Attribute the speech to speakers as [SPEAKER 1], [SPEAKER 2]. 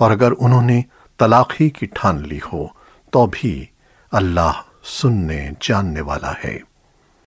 [SPEAKER 1] اور اگر انہوں نے طلاق ہی کی ٹھان لی ہو، تو بھی اللہ سننے جاننے والا ہے۔